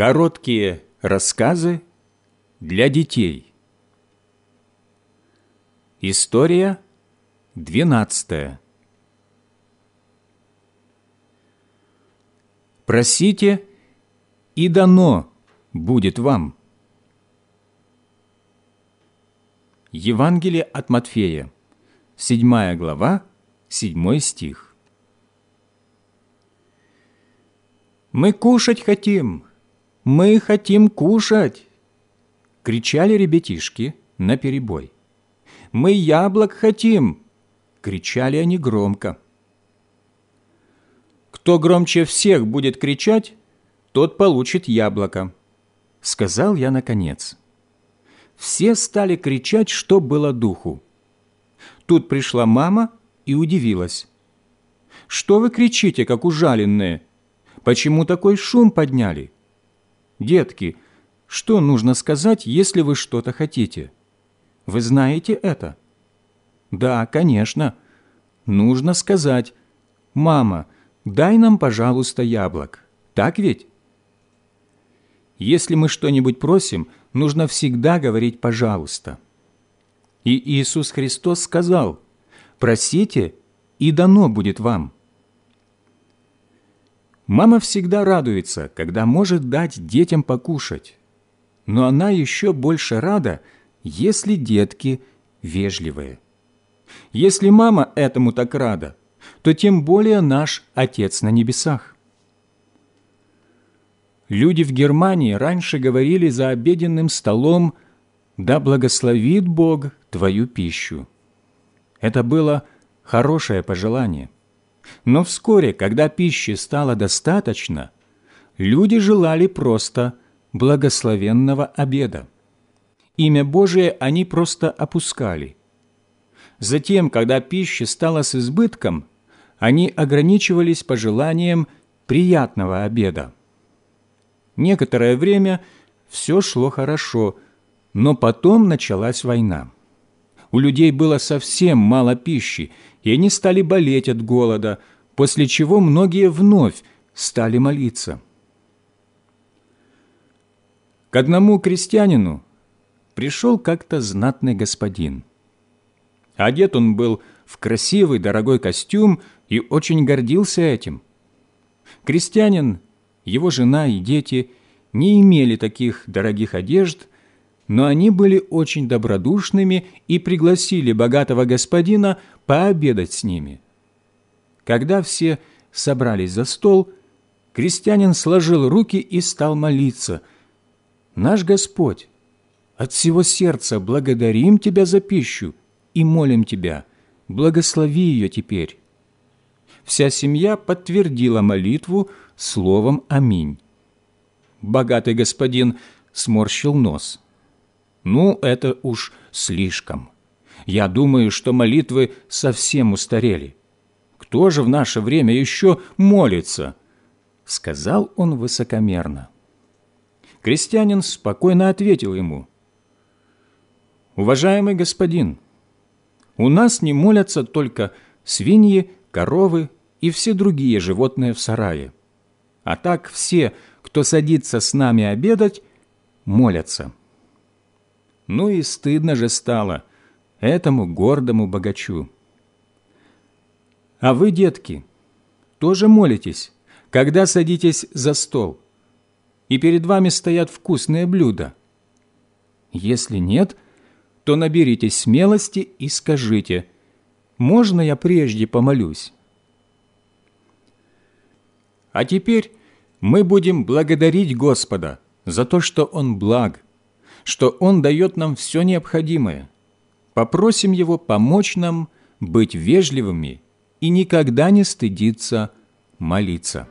Короткие рассказы для детей. История двенадцатая. Просите, и дано будет вам. Евангелие от Матфея, 7 глава, 7 стих. «Мы кушать хотим, мы хотим кушать!» — кричали ребятишки наперебой. «Мы яблок хотим!» — кричали они громко. «Кто громче всех будет кричать, тот получит яблоко», — сказал я наконец. Все стали кричать, что было духу. Тут пришла мама и удивилась. «Что вы кричите, как ужаленные? Почему такой шум подняли?» «Детки, что нужно сказать, если вы что-то хотите? Вы знаете это?» «Да, конечно. Нужно сказать, «Мама, дай нам, пожалуйста, яблок». Так ведь?» Если мы что-нибудь просим, нужно всегда говорить «пожалуйста». И Иисус Христос сказал, «Просите, и дано будет вам». Мама всегда радуется, когда может дать детям покушать, но она еще больше рада, если детки вежливые. Если мама этому так рада, то тем более наш Отец на небесах. Люди в Германии раньше говорили за обеденным столом «Да благословит Бог твою пищу». Это было хорошее пожелание. Но вскоре, когда пищи стало достаточно, люди желали просто благословенного обеда. Имя Божие они просто опускали. Затем, когда пищи стало с избытком, они ограничивались пожеланием приятного обеда. Некоторое время все шло хорошо, но потом началась война. У людей было совсем мало пищи, и они стали болеть от голода, после чего многие вновь стали молиться. К одному крестьянину пришел как-то знатный господин. Одет он был в красивый дорогой костюм и очень гордился этим. Крестьянин его жена и дети не имели таких дорогих одежд, но они были очень добродушными и пригласили богатого господина пообедать с ними. Когда все собрались за стол, крестьянин сложил руки и стал молиться. «Наш Господь, от всего сердца благодарим Тебя за пищу и молим Тебя, благослови ее теперь». Вся семья подтвердила молитву, словом «Аминь». Богатый господин сморщил нос. «Ну, это уж слишком. Я думаю, что молитвы совсем устарели. Кто же в наше время еще молится?» Сказал он высокомерно. Крестьянин спокойно ответил ему. «Уважаемый господин, у нас не молятся только свиньи, коровы и все другие животные в сарае. А так все, кто садится с нами обедать, молятся. Ну и стыдно же стало этому гордому богачу. А вы, детки, тоже молитесь, когда садитесь за стол, и перед вами стоят вкусные блюда? Если нет, то наберитесь смелости и скажите, «Можно я прежде помолюсь?» А теперь мы будем благодарить Господа за то, что Он благ, что Он дает нам все необходимое. Попросим Его помочь нам быть вежливыми и никогда не стыдиться молиться.